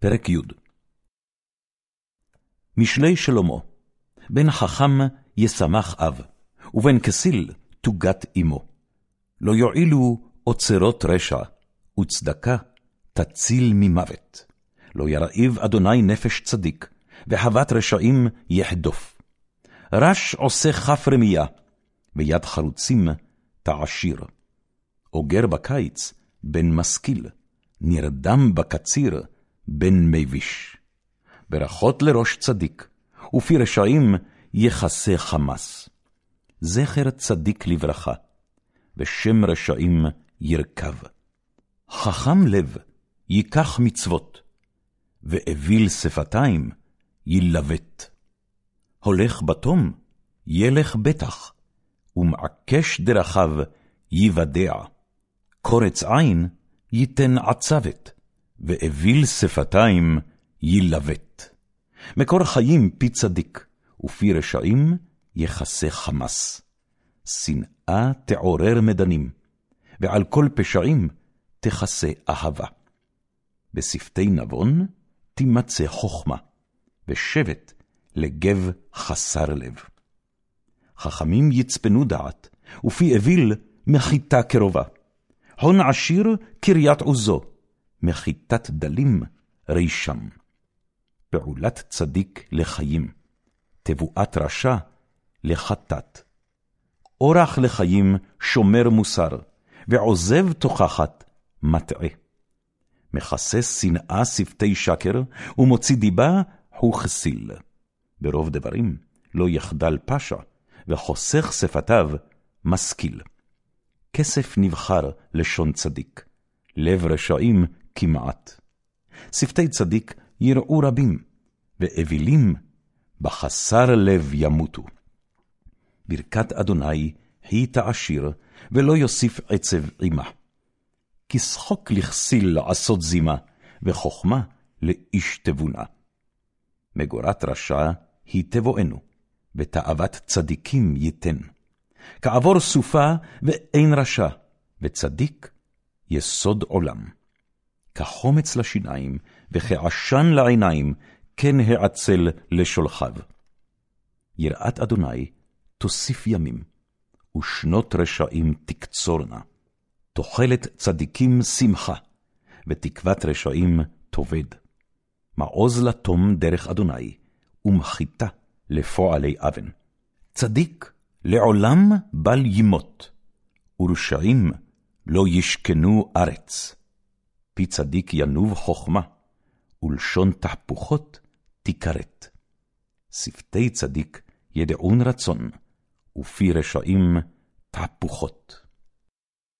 פרק י. משלי שלמה, בן חכם ישמח אב, ובן כסיל תוגת אמו. לא יועילו אוצרות רשע, וצדקה תציל ממוות. לא ירעיב אדוני נפש צדיק, וחוות רשעים יחדוף. רש עושה כף רמייה, ויד חרוצים תעשיר. אוגר בקיץ, בן משכיל, נרדם בקציר, בן מביש. ברכות לראש צדיק, ופי רשעים יכסה חמס. זכר צדיק לברכה, ושם רשעים ירכב. חכם לב ייקח מצוות, ואוויל שפתיים ילבט. הולך בתום, ילך בטח, ומעקש דרכיו יוודע. קורץ עין ייתן עצבת, ואוויל שפתיים ילבט. מקור חיים פי צדיק, ופי רשעים יכסה חמס. שנאה תעורר מדנים, ועל כל פשעים תכסה אהבה. בשפתי נבון תימצא חכמה, ושבט לגב חסר לב. חכמים יצפנו דעת, ופי אוויל מחיתה קרובה. הון עשיר קריית עוזו, מחיתת דלים רישם. פעולת צדיק לחיים, תבואת רשע לחטאת. אורח לחיים שומר מוסר, ועוזב תוכחת מטעה. מכסה שנאה שפתי שקר, ומוציא דיבה כסיל. ברוב דברים לא יחדל פשע, וחוסך שפתיו משכיל. כסף נבחר לשון צדיק, לב רשעים כמעט. שפתי צדיק יראו רבים, ואווילים בחסר לב ימותו. ברכת אדוני היא תעשיר, ולא יוסיף עצב עמה. כי שחוק לכסיל לעשות זימה, וחכמה לאיש תבונה. מגורת רשע היא תבואנו, ותאוות צדיקים ייתן. כעבור סופה ואין רשע, וצדיק יסוד עולם. כחומץ לשיניים, וכעשן לעיניים, כן העצל לשולחיו. יראת אדוני תוסיף ימים, ושנות רשעים תקצורנה. תוחלת צדיקים שמחה, ותקוות רשעים תאבד. מעוז לתום דרך אדוני, ומחיתה לפועלי אבן. צדיק לעולם בל ימות, ורשעים לא ישכנו ארץ. פי צדיק ינוב חכמה, ולשון תהפוכות תיכרת. שפתי צדיק ידעון רצון, ופי רשעים תהפוכות.